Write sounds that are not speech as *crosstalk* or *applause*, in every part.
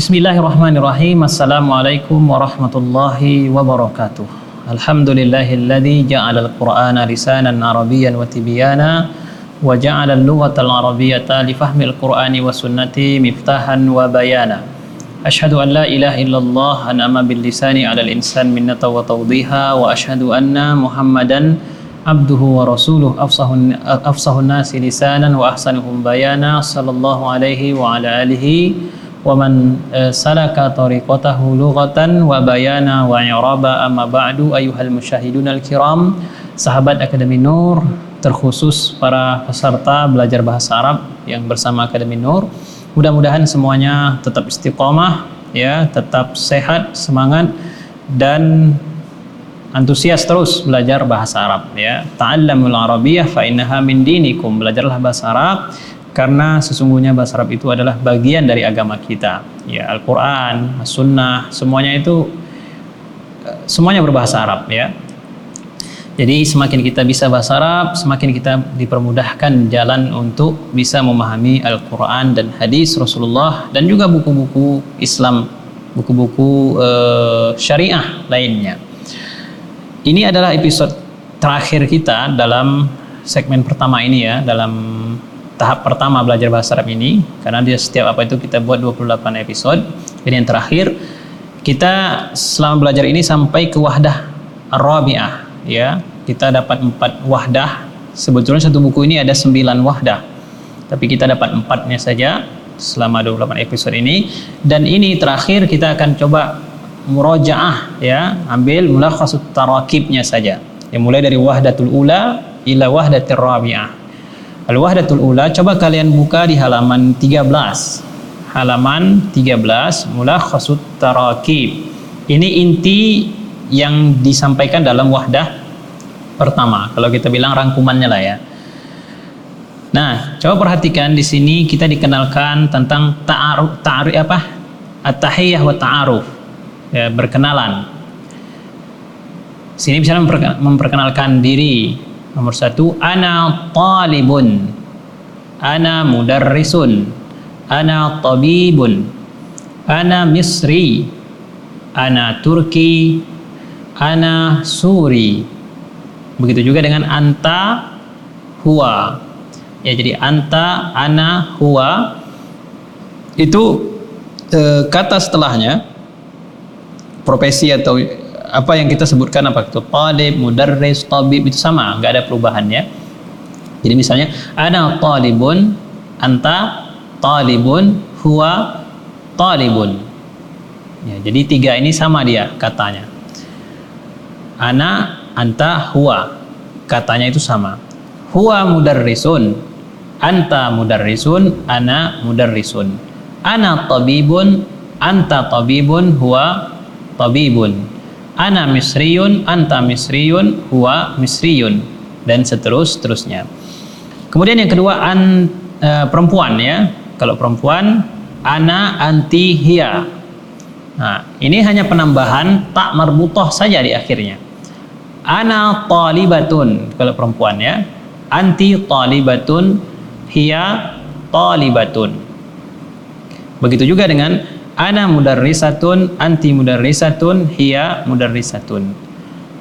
Bismillahirrahmanirrahim. Assalamualaikum warahmatullahi wabarakatuh. Alhamdulillahilladzi ja'ala al-Qur'ana lisanan arabiyyan wa tibyana wa ja'ala al-lughata al-arabiyyata li fahmi al-Qur'ani wa sunnati miftahan wa bayana. Ashhadu an la ilaha illallah an'ama bil lisani 'ala al-insan minnata wa tawdiha wa ashhadu anna Muhammadan abduhu wa rasuluh afsahun afsahun nasi lisanan wa ahsanuhum bayana sallallahu alaihi wa ala alihi tariqatahu lughatan wa bayana wa i'raba amma ba'du ayuhal musyahidun al-kiram sahabat Akademi Nur terkhusus para peserta belajar bahasa Arab yang bersama Akademi Nur mudah-mudahan semuanya tetap istiqomah ya tetap sehat semangat dan antusias terus belajar bahasa Arab ya. Ta'allamul arabiyyah fa innaha min dinikum. Belajarlah bahasa Arab karena sesungguhnya bahasa Arab itu adalah bagian dari agama kita. Ya, Al-Qur'an, As-Sunnah, semuanya itu eh, semuanya berbahasa Arab ya. Jadi semakin kita bisa bahasa Arab, semakin kita dipermudahkan jalan untuk bisa memahami Al-Qur'an dan hadis Rasulullah dan juga buku-buku Islam, buku-buku uh, syariah lainnya. Ini adalah episode terakhir kita dalam segmen pertama ini ya, dalam tahap pertama belajar bahasa Arab ini karena dia setiap apa itu kita buat 28 episode. Jadi yang terakhir kita selama belajar ini sampai ke wahdah Ar-Rabi'ah ya. Kita dapat empat wahdah. Sebetulnya satu buku ini ada sembilan wahdah. Tapi kita dapat empatnya saja selama 28 episode ini dan ini terakhir kita akan coba murojaah ya, ambil mulakhasut tarakibnya saja. Yang mulai dari wahdatul ula ila wahdatir rabi'ah. Al-Wahdatul Ula coba kalian buka di halaman 13. Halaman 13 Mulakhasut Tarakib. Ini inti yang disampaikan dalam wahdah pertama. Kalau kita bilang rangkumannya lah ya. Nah, coba perhatikan di sini kita dikenalkan tentang ta'aruf ta'aruf apa? At-tahiyyah wa ta'aruf. Ya, berkenalan. Sini bisa memperkenalkan diri, Nomor satu, ana talibun. Ana mudarrisun. Ana tabibun. Ana misri. Ana turki. Ana suri. Begitu juga dengan anta huwa. Ya, jadi anta, ana, huwa itu e, kata setelahnya profesi atau apa yang kita sebutkan apa itu talib, mudarris, tabib itu sama, nggak ada perubahannya. Jadi misalnya ana talibun, anta talibun, huwa talibun. Ya, jadi tiga ini sama dia katanya. Ana, anta, huwa. Katanya itu sama. Huwa mudarrisun, anta mudarrisun, ana mudarrisun. Ana tabibun, anta tabibun, huwa tabibun ana misriyun, anta misriyun, huwa misriyun dan seterus terusnya. Kemudian yang kedua an e, perempuan ya. Kalau perempuan ana anti hiya. Nah, ini hanya penambahan tak marbutoh saja di akhirnya. Ana talibatun kalau perempuan ya. Anti talibatun, hiya talibatun. Begitu juga dengan ana mudarrisatun anti mudarrisatun hiya mudarrisatun.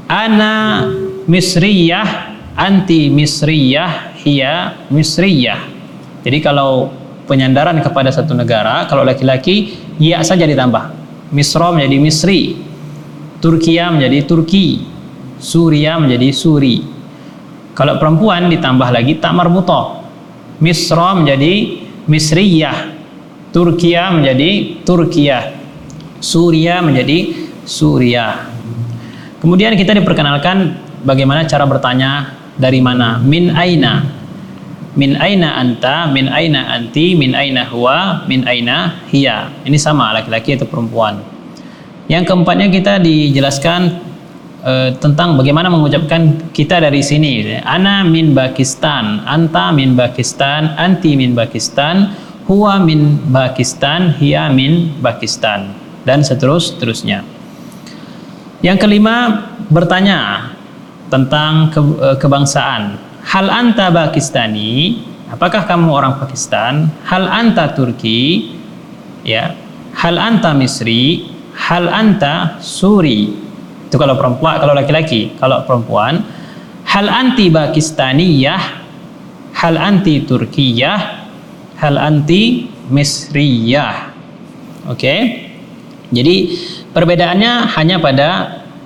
Ana misriyah anti misriyah hiya misriyah. Jadi kalau penyandaran kepada satu negara kalau laki-laki ya saja ditambah. Misra menjadi misri turkiya menjadi turki suria menjadi suri. Kalau perempuan ditambah lagi tak marbutoh misra menjadi misriyah Turkiya menjadi Turkiya. Suria menjadi Suria. Kemudian kita diperkenalkan bagaimana cara bertanya dari mana? Min aina? Min aina anta? Min aina anti? Min aina huwa? Min aina hiya? Ini sama laki-laki atau perempuan. Yang keempatnya kita dijelaskan uh, tentang bagaimana mengucapkan kita dari sini. Ana min Pakistan, anta min Pakistan, anti min Pakistan, huwa min Pakistan, hiya min Pakistan dan seterus. Yang kelima bertanya tentang ke, eh, kebangsaan. Hal anta Pakistani? Apakah kamu orang Pakistan? Hal anta Turki? Ya. hal anta misri hal anta suri itu kalau perempuan kalau laki-laki kalau perempuan hal anti pakistaniyah hal anti turkiyah hal anti misriyah oke okay? jadi perbedaannya hanya pada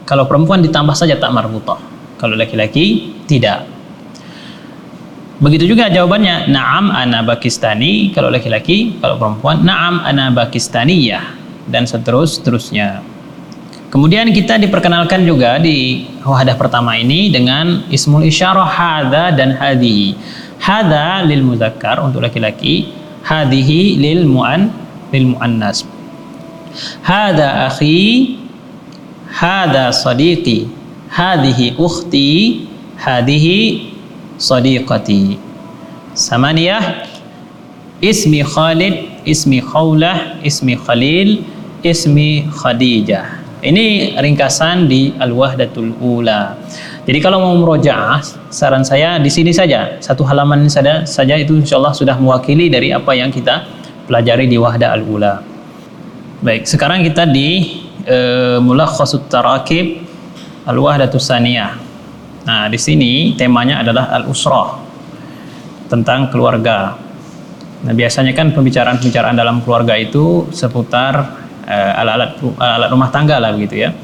kalau perempuan ditambah saja tak marbutah kalau laki-laki tidak Begitu juga jawabannya, na'am ana Pakistani kalau laki-laki, kalau perempuan na'am ana Pakistaniyah dan seterus-terusnya. Kemudian kita diperkenalkan juga di wahadah pertama ini dengan ismul isyarah hadza dan hadhihi. Hadza lil muzakkar untuk laki-laki, hadhihi lil muan lil muannas. Hadza akhi, hadza sadiqi, hadhihi ukhti, hadhihi sadiqati. Samaniyah ismi Khalid ismi Khawlah ismi Khalil ismi Khadijah. Ini ringkasan di Al-Wahdatul Ula jadi kalau mau merojaah saran saya di sini saja satu halaman saja saja itu insyaallah sudah mewakili dari apa yang kita pelajari di Wahda Al-Ula baik sekarang kita di uh, Mulakhasut Tarakib Al-Wahdatus Saniyah Nah, di sini temanya adalah al-usrah tentang keluarga. Nah, biasanya kan pembicaraan-pembicaraan dalam keluarga itu seputar uh, alat-alat alat rumah tangga lah begitu ya.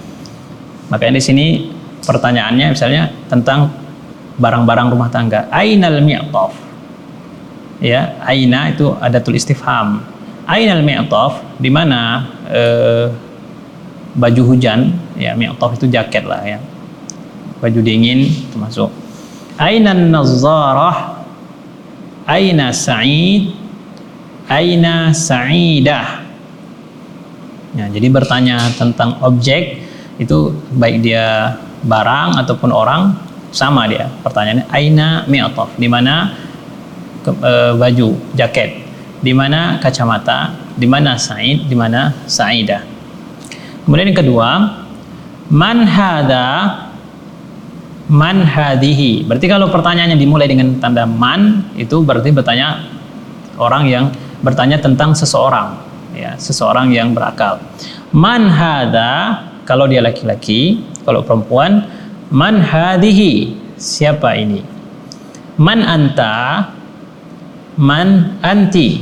Makanya di sini pertanyaannya misalnya tentang barang-barang rumah tangga. Ainal mi'taf? Ya, aina itu ada tulis istifham. Ainal mi'taf? Di mana uh, baju hujan, ya mi'taf itu jaket lah ya. Baju dingin termasuk aina nazarah? Aina sa'id? Aina sa'idah? Ya, jadi bertanya tentang objek itu baik dia barang ataupun orang sama dia. Pertanyaannya aina mi'ataf? Di mana e, baju jaket? Di mana kacamata? Di mana sa'id di mana sa'idah kemudian yang kedua man hada man hadihi. Berarti kalau pertanyaannya dimulai dengan tanda man itu berarti bertanya orang yang bertanya tentang seseorang, ya, seseorang yang berakal. Man hada kalau dia laki-laki, kalau perempuan man hadihi. Siapa ini? Man anta? Man anti?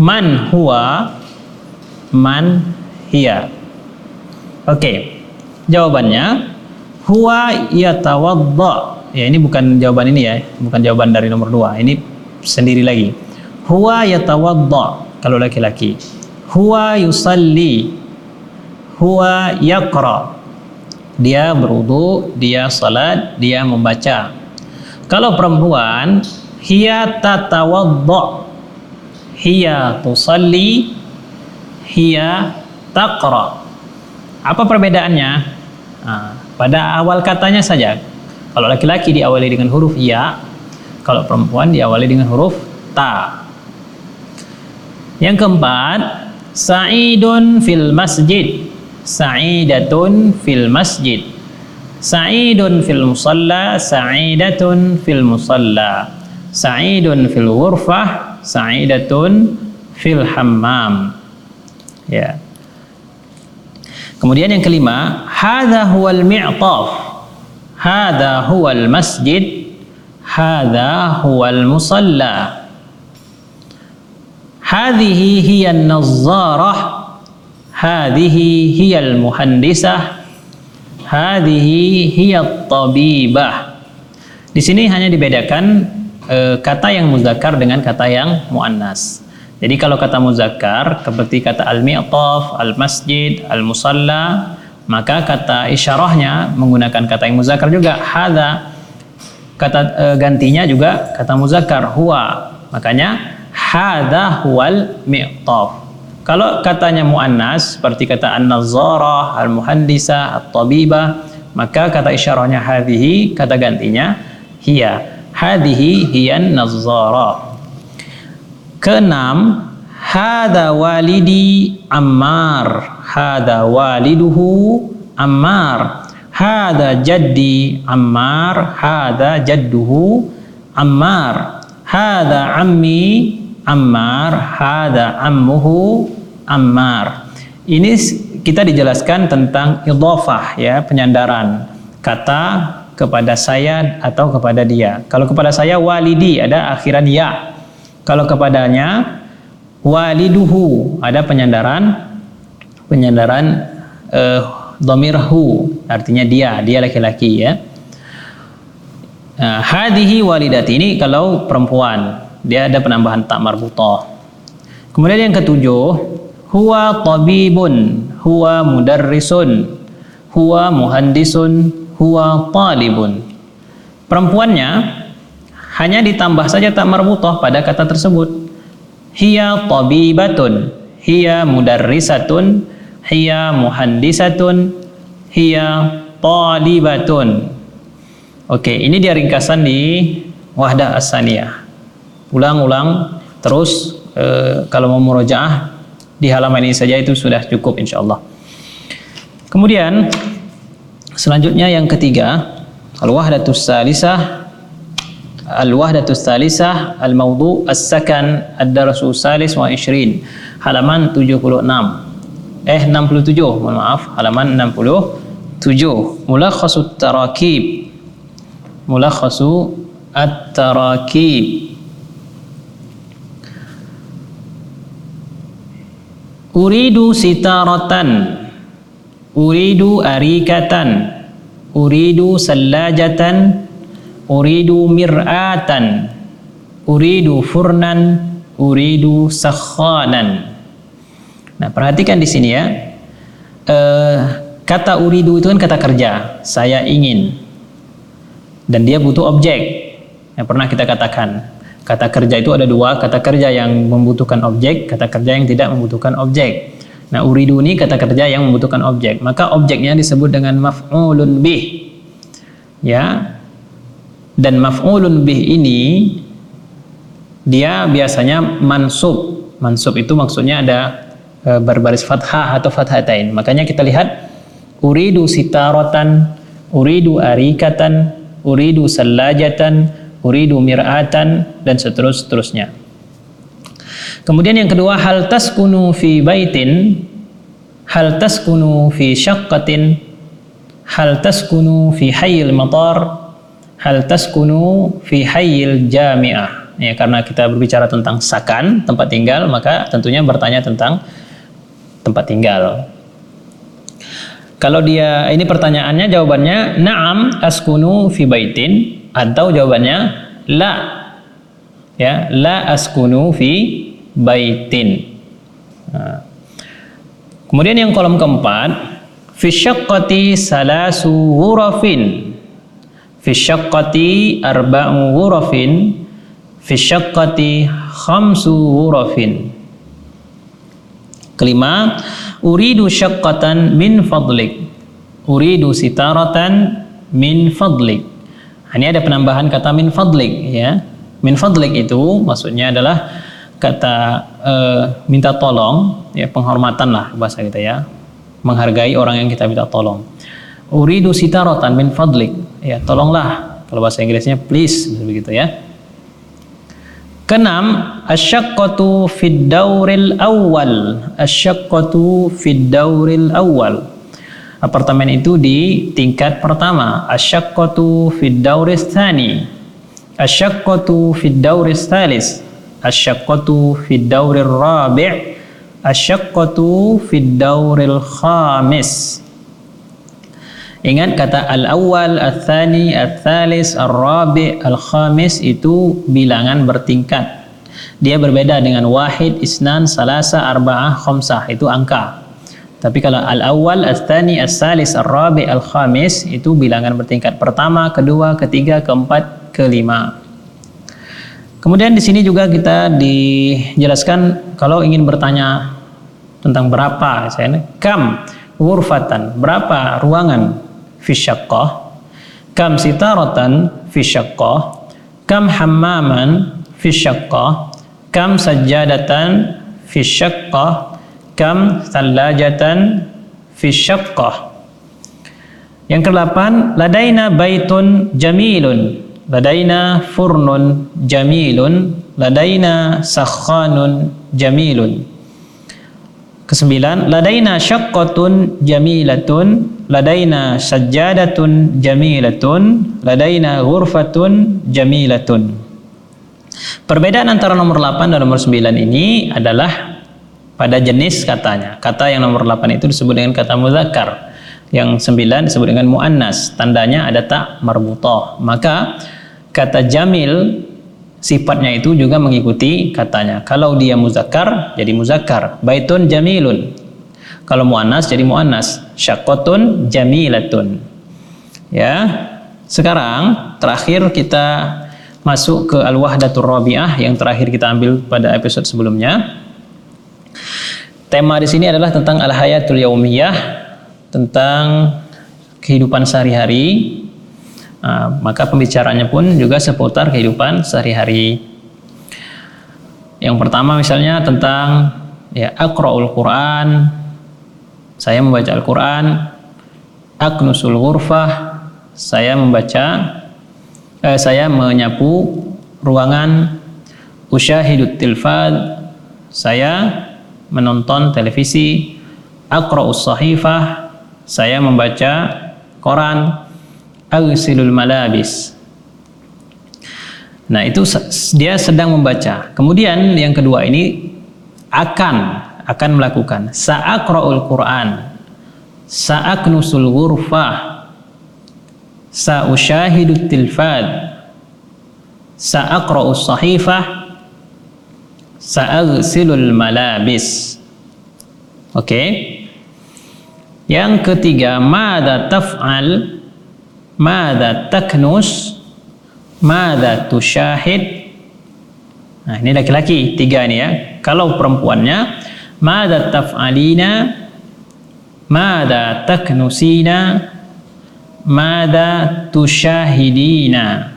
Man huwa? Man hiya? Oke. Okay. Jawabannya huwa yatawadda ya ini bukan jawaban ini ya bukan jawaban dari nomor dua ini sendiri lagi huwa yatawadda kalau laki-laki huwa yusalli huwa yaqra dia berwudu dia salat dia membaca kalau perempuan hiya tatawadda hiya tusalli hiya taqra apa perbedaannya nah, pada awal katanya saja. Kalau laki-laki diawali dengan huruf ya, kalau perempuan diawali dengan huruf ta. Yang keempat, sa'idun fil masjid. Sa'idatun fil masjid. Sa'idun fil musalla, sa'idatun fil musalla. Sa'idun fil ghurfah, sa'idatun fil hammam. Ya. Kemudian yang kelima, hadza huwal mi'taf. Hadza huwal masjid. Hadza huwal musalla. Hadhihi hiya an-nazzarah. Hadhihi hiya al-muhandisah. Hadhihi hiya at-tabibah. Di sini hanya dibedakan e, kata yang muzakkar dengan kata yang muannas. Jadi kalau kata muzakkar seperti kata al-mi'taf, al-masjid, al-musalla, maka kata isyarahnya menggunakan kata yang muzakkar juga hadza. Kata e, gantinya juga kata muzakkar huwa. Makanya hadza huwal mi'taf. Kalau katanya muannas seperti kata an-nazzarah, al-muhandisah, at-tabibah, maka kata isyarahnya hadhihi, kata gantinya hiya. Hadhihi hiyan nazzarah. Keenam, hada walidi Ammar. Hada waliduhu Ammar. Hada jaddi Ammar. Hada jadduhu Ammar. Hada ammi Ammar. Hada ammuhu Ammar. Ini kita dijelaskan tentang idhofah ya, penyandaran kata kepada saya atau kepada dia. Kalau kepada saya walidi ada akhiran ya. Kalau kepadanya waliduhu ada penyandaran penyandaran uh, domirhu artinya dia, dia laki-laki ya. Nah, hadihi walidati ini kalau perempuan dia ada penambahan tak marbutah. Kemudian yang ketujuh huwa tabibun huwa mudarrisun huwa muhandisun huwa talibun. Perempuannya hanya ditambah saja tak marbutah pada kata tersebut. Hiya tabibatun hiya mudarrisatun hiya muhandisatun hiya talibatun. Oke ini dia ringkasan di wahdah as-saniyah ulang-ulang. Terus e, kalau mau murojaah di halaman ini saja itu sudah cukup insya Allah. Kemudian selanjutnya yang ketiga al-wahdatus salisah al-wahdatus salisah al-mawdu as-sakan ad-darasu salis wa ishrin halaman 76 eh 67 mohon maaf halaman 67 mulakhasut tarakib. Mulakhasu at-tarakib Uridu sitaratan Uridu arikatan Uridu sallajatan Uridu mir'atan Uridu furnan Uridu sakhanan. Nah perhatikan di sini ya. Uh, Kata uridu itu kan kata kerja. Saya ingin. Dan dia butuh objek Yang pernah kita katakan Kata kerja itu ada dua, kata kerja yang membutuhkan objek, kata kerja yang tidak membutuhkan objek. Nah, uridu ini kata kerja yang membutuhkan objek. Maka objeknya disebut dengan maf'ulun bih. Ya. Dan maf'ulun bih ini dia biasanya mansub. Mansub itu maksudnya ada e, berbaris fathah atau fathatain. Makanya kita lihat uridu sitaratan, uridu arikatan, uridu sallajatan, uridu mir'atan dan seterusnya. Kemudian yang kedua hal taskunu fi baitin hal taskunu fi syaqqatin hal taskunu fi hayyil matar hal taskunu fi hayyil jami'ah. Ya karena kita berbicara tentang sakan tempat tinggal maka tentunya bertanya tentang tempat tinggal. Kalau dia ini pertanyaannya jawabannya na'am askunu fi baitin atau jawabannya la. Ya la askunu fi baitin. Nah. kemudian yang kolom keempat fi syaqqati salasu ghurafin. Fi syaqqati arba'u ghurafin. Fi syaqqati khamsu ghurafin. Kelima uridu syaqqatan min fadlik. Uridu sitaratan min fadlik ini ada penambahan kata min fadlik ya. Min fadlik itu maksudnya adalah kata e, minta tolong ya penghormatan lah bahasa kita ya. Menghargai orang yang kita minta tolong. Uridu sitaratan min fadlik ya tolonglah kalau bahasa Inggrisnya please begitu ya. Kenam, asyaqqatu fid dauril awal. Asyaqqatu fid dauril awal apartemen itu di tingkat pertama asyaqqatu fid dauris tsani asyaqqatu fid dauris tsalis asyaqqatu fid daurir rabi' asyaqqatu fid dauril khamis Ingat kata al-awwal, al-thani, al-thalis, al-rabi, al-khamis itu bilangan bertingkat. Dia berbeda dengan wahid, isnan, salasa, arba'ah, khomsah. Itu angka. Tapi kalau al-awwal, al-thani, al-salis, al-rabi, al-khamis itu bilangan bertingkat pertama, kedua, ketiga, keempat, kelima. Kemudian di sini juga kita dijelaskan kalau ingin bertanya tentang berapa, saya kam wurfatan, berapa ruangan fi kam sitaratan fi kam hammaman fi kam sajjadatan fi kam thalajatan fi syaqqah yang kedelapan ladaina baitun jamilun ladaina furnun jamilun ladaina sakhanun jamilun Kesembilan, ladaina syaqqatun jamilatun, ladaina sajjadatun jamilatun, ladaina ghurfatun jamilatun. Perbedaan antara nomor 8 dan nomor 9 ini adalah pada jenis katanya. Kata yang nomor 8 itu disebut dengan kata muzakkar. Yang 9 disebut dengan muannas. Tandanya ada tak marbutah. Maka kata jamil sifatnya itu juga mengikuti katanya. Kalau dia muzakkar jadi muzakkar. Baitun jamilun. Kalau muannas jadi muannas. Syaqqatun jamilatun. Ya. Sekarang terakhir kita masuk ke al-wahdatur rabi'ah yang terakhir kita ambil pada episode sebelumnya. Tema di sini adalah tentang al-hayatul yaumiyah, tentang kehidupan sehari-hari, Nah, maka pembicaranya pun juga seputar kehidupan sehari-hari. Yang pertama misalnya tentang ya akraul Quran, saya membaca Al-Quran, aknusul ghurfah, saya membaca, eh, saya menyapu ruangan, usyahidut tilfad, saya menonton televisi, akraus sahifah, saya membaca koran, aghsilul malabis. Nah, itu dia sedang membaca. Kemudian yang kedua ini akan akan melakukan sa'aqra'ul Qur'an. Sa'aknusul ghurfah. Sa'ushahidut tilfad. Sa'aqra'us sahifah. Sa'aghsilul malabis. Oke. Okay. Yang ketiga, mada taf'al Mada taknus Mada tushahid Nah ini laki-laki tiga ini ya Kalau perempuannya Mada taf'alina Mada taknusina Mada tushahidina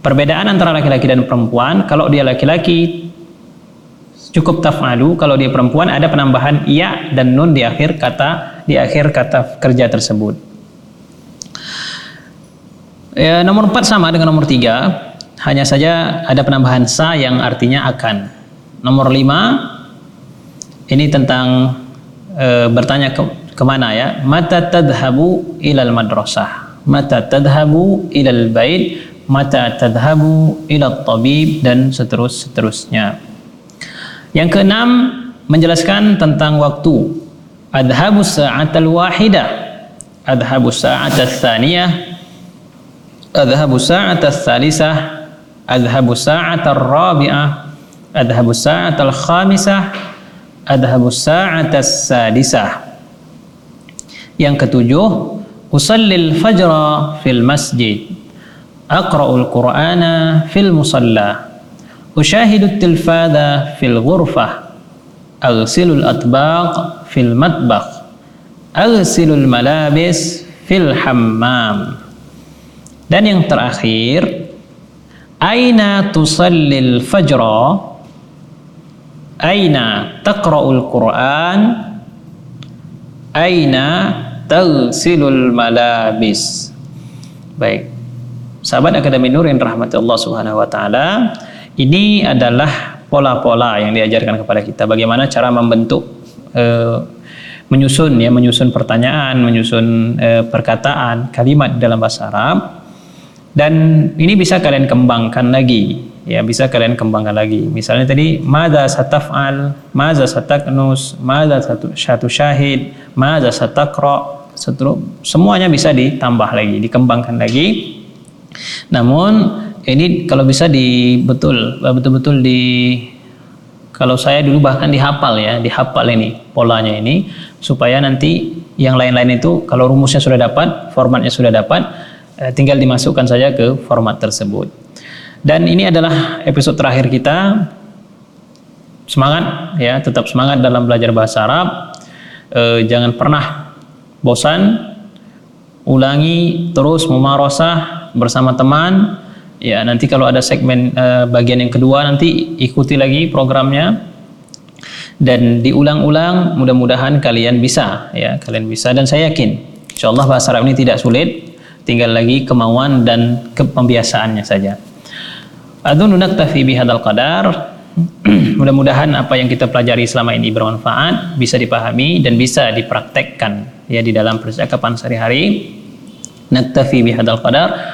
Perbedaan antara laki-laki dan perempuan Kalau dia laki-laki Cukup taf'alu Kalau dia perempuan ada penambahan iya dan nun di akhir kata Di akhir kata kerja tersebut Ya, nomor 4 sama dengan nomor 3, hanya saja ada penambahan sa yang artinya akan. Nomor 5 ini tentang e, bertanya ke ke mana ya? Mata tadhabu ilal madrasah. Mata tadhabu ilal bait, mata tadhabu ilal tabib dan seterus seterusnya. Yang keenam menjelaskan tentang waktu. Adhabu sa'atal wahidah. Adhabu sa'atal thaniyah. Adhabu sa'ata thalisah. Adhabu sa'ata rabi'ah. Adhabu sa'ata khamisah. Adhabu sa'ata sadisah. Yang ketujuh usallil fajra fil masjid. Aqra'ul qur'ana fil musalla ushahidu tilfada fil ghurfah aghsilul atbaq fil matbakh aghsilul malabis fil hammam dan yang terakhir, aina tusallil fajra? Aina taqra'ul Qur'an? Aina tagsilul malabis? Baik. Sahabat Akademi Nur yang rahmati Allah Subhanahu wa taala, ini adalah pola-pola yang diajarkan kepada kita. Bagaimana cara membentuk uh, menyusun ya menyusun pertanyaan, menyusun uh, perkataan, kalimat dalam bahasa Arab. Dan ini bisa kalian kembangkan lagi ya bisa kalian kembangkan lagi. Misalnya tadi mada sataf'al? Mada sataknus? Mada satu syahid? Mada satakra semuanya bisa ditambah lagi dikembangkan lagi. Namun ini kalau bisa di betul betul-betul di kalau saya dulu bahkan dihafal ya dihafal ini polanya ini supaya nanti yang lain-lain itu kalau rumusnya sudah dapat formatnya sudah dapat Eh, tinggal dimasukkan saja ke format tersebut. Dan ini adalah episode terakhir kita. Semangat ya, tetap semangat dalam belajar bahasa Arab. E, jangan pernah bosan. Ulangi terus memarosah bersama teman. Ya, nanti kalau ada segmen e, bagian yang kedua nanti ikuti lagi programnya dan diulang-ulang mudah-mudahan kalian bisa ya kalian bisa dan saya yakin insyaallah bahasa Arab ini tidak sulit tinggal lagi kemauan dan kepembiasaannya saja. Adunu naktafi bihadal qadar *clears throat* Mudah-mudahan apa yang kita pelajari selama ini bermanfaat, bisa dipahami dan bisa dipraktekkan ya di dalam percakapan sehari-hari. Naktafi bihadzal qadar.